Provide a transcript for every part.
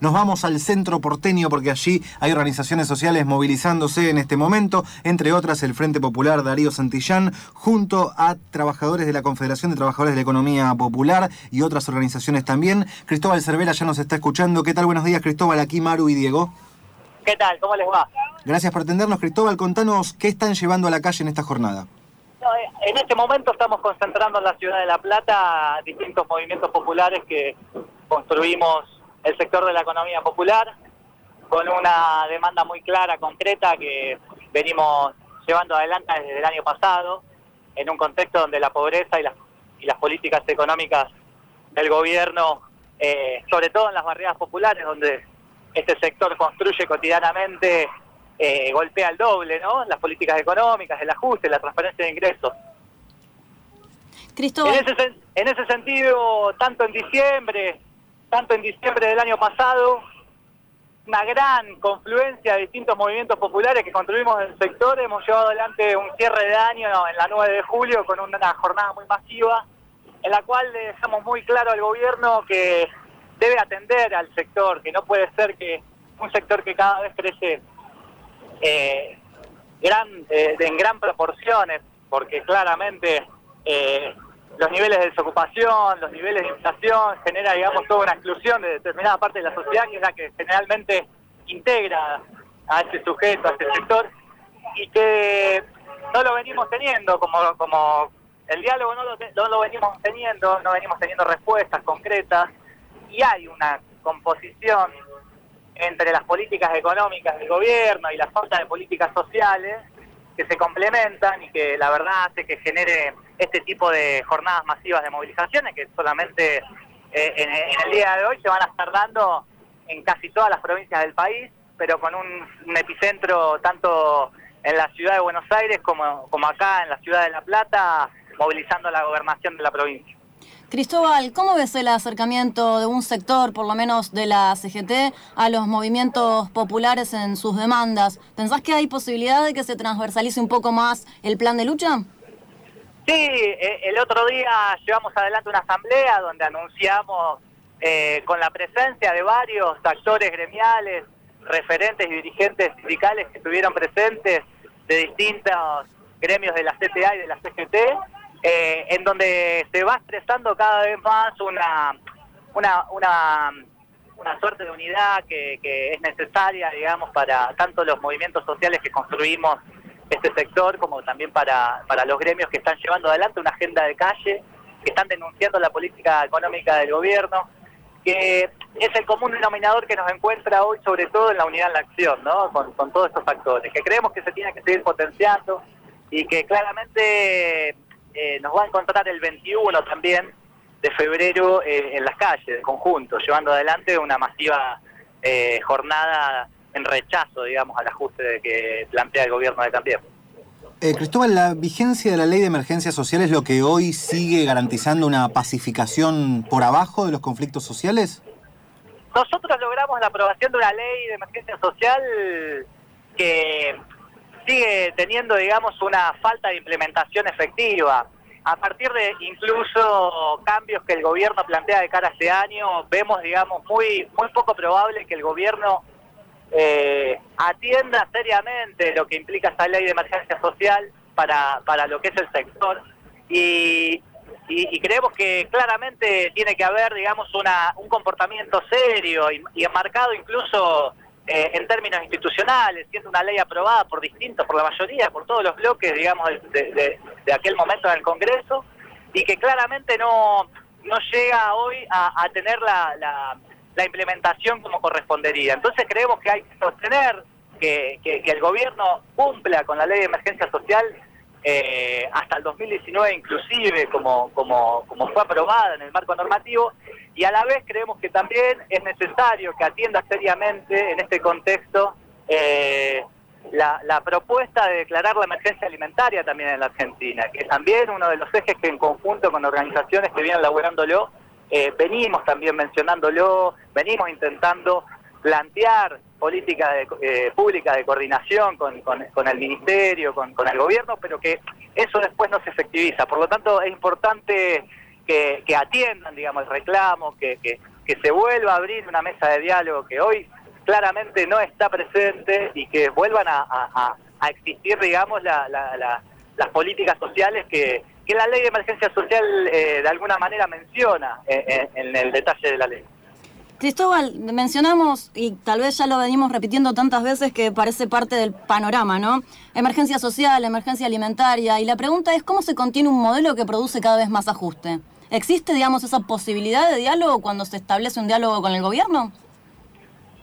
Nos vamos al centro porteño porque allí hay organizaciones sociales movilizándose en este momento, entre otras el Frente Popular Darío Santillán, junto a trabajadores de la Confederación de Trabajadores de la Economía Popular y otras organizaciones también. Cristóbal Cervera ya nos está escuchando. ¿Qué tal? Buenos días, Cristóbal. Aquí Maru y Diego. ¿Qué tal? ¿Cómo les va? Gracias por atendernos, Cristóbal. Contanos qué están llevando a la calle en esta jornada. En este momento estamos concentrando en la ciudad de La Plata distintos movimientos populares que construimos el sector de la economía popular, con una demanda muy clara, concreta, que venimos llevando adelante desde el año pasado, en un contexto donde la pobreza y las, y las políticas económicas del gobierno, eh, sobre todo en las barriadas populares, donde este sector construye cotidianamente, eh, golpea el doble, ¿no? Las políticas económicas, el ajuste, la transparencia de ingresos. Cristóbal. En ese, en ese sentido, tanto en diciembre tanto en diciembre del año pasado, una gran confluencia de distintos movimientos populares que construimos en el sector. Hemos llevado adelante un cierre de año en la 9 de julio con una jornada muy masiva, en la cual le dejamos muy claro al gobierno que debe atender al sector, que no puede ser que un sector que cada vez crece eh, gran, eh, en gran proporciones, porque claramente eh, los niveles de desocupación, los niveles de inflación, genera, digamos, toda una exclusión de determinada parte de la sociedad, que es la que generalmente integra a ese sujeto, a ese sector, y que no lo venimos teniendo, como, como el diálogo no lo, no lo venimos teniendo, no venimos teniendo respuestas concretas, y hay una composición entre las políticas económicas del gobierno y la falta de políticas sociales que se complementan y que la verdad hace que genere este tipo de jornadas masivas de movilizaciones que solamente eh, en, el día de hoy se van a estar dando en casi todas las provincias del país, pero con un, epicentro tanto en la ciudad de Buenos Aires como, como acá en la ciudad de La Plata, movilizando la gobernación de la provincia. Cristóbal, ¿cómo ves el acercamiento de un sector, por lo menos de la CGT, a los movimientos populares en sus demandas? ¿Pensás que hay posibilidad de que se transversalice un poco más el plan de lucha? Sí, eh, el otro día llevamos adelante una asamblea donde anunciamos eh, con la presencia de varios actores gremiales, referentes y dirigentes sindicales que estuvieron presentes de distintos gremios de la CTA y de la CGT, eh, en donde se va expresando cada vez más una, una, una, una suerte de unidad que, que es necesaria, digamos, para tanto los movimientos sociales que construimos este sector como también para, para los gremios que están llevando adelante una agenda de calle, que están denunciando la política económica del gobierno, que es el común denominador que nos encuentra hoy, sobre todo en la unidad en la acción, ¿no? con, con todos estos factores, que creemos que se tiene que seguir potenciando y que claramente eh, nos va a encontrar el 21 también de febrero eh, en las calles, de conjunto, llevando adelante una masiva eh, jornada en rechazo, digamos, al ajuste que plantea el gobierno de Campiemos. Cristóbal, ¿la vigencia de la ley de emergencia social es lo que hoy sigue garantizando una pacificación por abajo de los conflictos sociales? Nosotros logramos la aprobación de una ley de emergencia social que sigue teniendo, digamos, una falta de implementación efectiva. A partir de incluso cambios que el gobierno plantea de cara a este año, vemos, digamos, muy, muy poco probable que el gobierno eh, atienda seriamente lo que implica esta ley de emergencia social para, para lo que es el sector. Y, y, creemos que claramente tiene que haber, digamos, una, un comportamiento serio y, y enmarcado incluso eh, en términos institucionales, siendo una ley aprobada por distintos, por la mayoría, por todos los bloques, digamos, de, aquel momento en el Congreso, y que claramente no, no llega hoy a, tener la, la, implementación como correspondería. Entonces creemos que hay que sostener que, el gobierno cumpla con la ley de emergencia social eh, hasta el 2019 inclusive, como, como, fue aprobada en el marco normativo, y a la vez creemos que también es necesario que atienda seriamente en este contexto eh, la, propuesta de declarar la emergencia alimentaria también en la Argentina, que es también uno de los ejes que en conjunto con organizaciones que vienen elaborándolo, eh, venimos también mencionándolo, venimos intentando plantear políticas eh, públicas de coordinación con, con, el ministerio, con, con el gobierno, pero que eso después no se efectiviza. Por lo tanto, es importante que, atiendan, digamos, el reclamo, que, que se vuelva a abrir una mesa de diálogo que hoy claramente no está presente y que vuelvan a, existir, digamos, las políticas sociales que, la ley de emergencia social eh, de alguna manera menciona en el detalle de la ley. Cristóbal, mencionamos, y tal vez ya lo venimos repitiendo tantas veces que parece parte del panorama, ¿no? Emergencia social, emergencia alimentaria, y la pregunta es cómo se contiene un modelo que produce cada vez más ajuste. ¿Existe, digamos, esa posibilidad de diálogo cuando se establece un diálogo con el gobierno?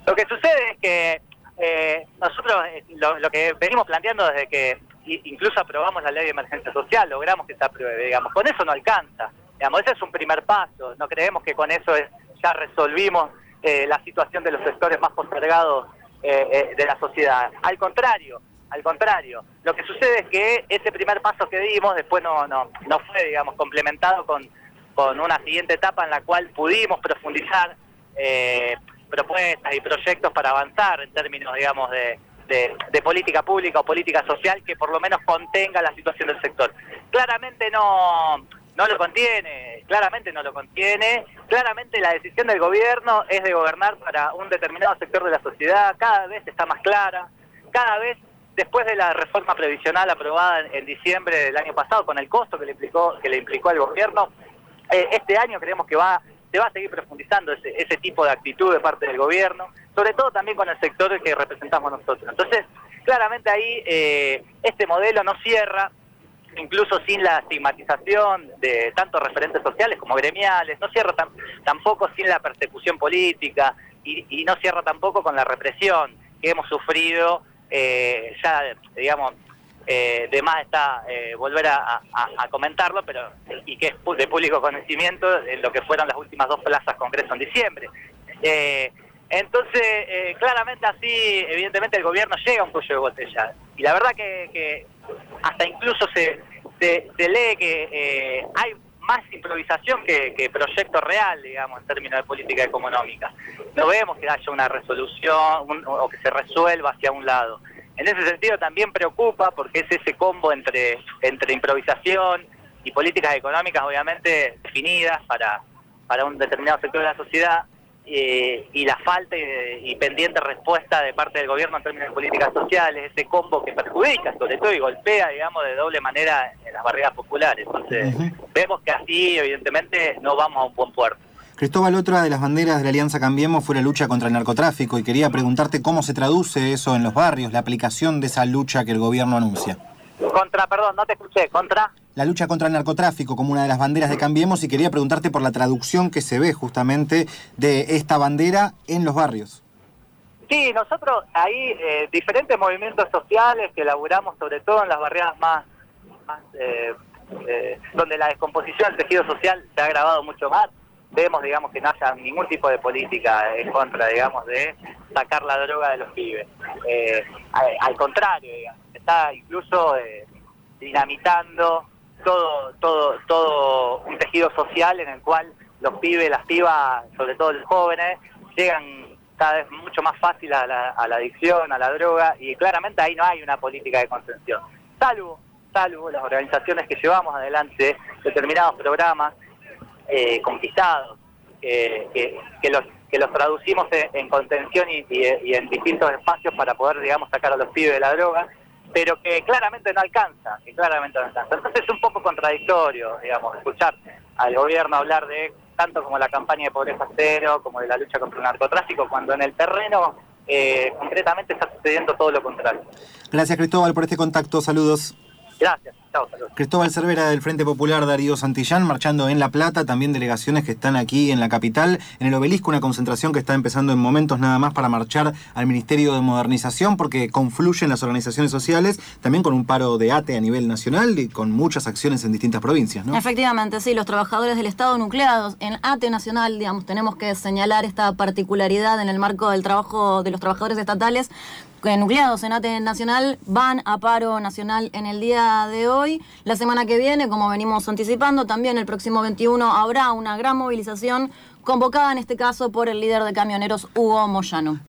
Lo que sucede es que eh, nosotros eh, lo, que venimos planteando desde que incluso aprobamos la ley de emergencia social, logramos que se apruebe, digamos, con eso no alcanza. Digamos, ese es un primer paso, no creemos que con eso es ya resolvimos eh, la situación de los sectores más postergados eh, eh, de la sociedad. Al contrario, al contrario, lo que sucede es que ese primer paso que dimos después no, no, no fue, digamos, complementado con, con una siguiente etapa en la cual pudimos profundizar propuestas y proyectos para avanzar en términos, digamos, de, de, política pública o política social que por lo menos contenga la situación del sector. Claramente no, no lo contiene, claramente no lo contiene, claramente la decisión del gobierno es de gobernar para un determinado sector de la sociedad, cada vez está más clara, cada vez después de la reforma previsional aprobada en, diciembre del año pasado con el costo que le implicó que le implicó al gobierno, eh, este año creemos que va se va a seguir profundizando ese, ese tipo de actitud de parte del gobierno, sobre todo también con el sector que representamos nosotros. Entonces, claramente ahí eh, este modelo no cierra, incluso sin la estigmatización de tanto referentes sociales como gremiales, no cierra tampoco sin la persecución política y, no cierra tampoco con la represión que hemos sufrido, eh, ya digamos, eh, de más está eh, volver a, comentarlo, pero y que es de público conocimiento en lo que fueron las últimas dos plazas Congreso en diciembre. Entonces, claramente así, evidentemente el gobierno llega a un cuello de botella. Y la verdad que hasta incluso se, se, lee que eh, hay más improvisación que, proyecto real, digamos, en términos de política económica. No vemos que haya una resolución o que se resuelva hacia un lado. En ese sentido también preocupa porque es ese combo entre, entre improvisación y políticas económicas obviamente definidas para, para un determinado sector de la sociedad eh, y la falta y, pendiente respuesta de parte del gobierno en términos de políticas sociales, ese combo que perjudica sobre todo y golpea, digamos, de doble manera en las barreras populares. Entonces, vemos que así, evidentemente, no vamos a un buen puerto. Cristóbal, otra de las banderas de la Alianza Cambiemos fue la lucha contra el narcotráfico y quería preguntarte cómo se traduce eso en los barrios, la aplicación de esa lucha que el gobierno anuncia. Contra, perdón, no te escuché, contra. La lucha contra el narcotráfico como una de las banderas de Cambiemos y quería preguntarte por la traducción que se ve justamente de esta bandera en los barrios. Sí, nosotros hay eh, diferentes movimientos sociales que elaboramos sobre todo en las barreras más, eh, eh, donde la descomposición del tejido social se ha agravado mucho más. Vemos, digamos, que no haya ningún tipo de política en contra, digamos, de sacar la droga de los pibes. al, contrario, digamos está incluso eh, dinamitando todo, todo, todo un tejido social en el cual los pibes, las pibas, sobre todo los jóvenes, llegan cada vez mucho más fácil a la, adicción, a la droga, y claramente ahí no hay una política de contención. Salvo, salvo las organizaciones que llevamos adelante determinados programas eh, conquistados, que, los que los traducimos en, contención y, y, en distintos espacios para poder, digamos, sacar a los pibes de la droga, pero que claramente no alcanza, que claramente no alcanza. Entonces es un poco contradictorio, digamos, escuchar al gobierno hablar de tanto como la campaña de pobreza cero, como de la lucha contra el narcotráfico, cuando en el terreno eh, concretamente está sucediendo todo lo contrario. Gracias Cristóbal por este contacto, saludos. Gracias. Cristóbal Cervera del Frente Popular Darío Santillán marchando en La Plata, también delegaciones que están aquí en la capital, en el obelisco, una concentración que está empezando en momentos nada más para marchar al Ministerio de Modernización porque confluyen las organizaciones sociales, también con un paro de ATE a nivel nacional y con muchas acciones en distintas provincias, ¿no? Efectivamente, sí, los trabajadores del Estado nucleados en ATE nacional, digamos, tenemos que señalar esta particularidad en el marco del trabajo de los trabajadores estatales nucleados en ATE Nacional van a paro nacional en el día de hoy. La semana que viene, como venimos anticipando, también el próximo 21 habrá una gran movilización convocada en este caso por el líder de camioneros Hugo Moyano.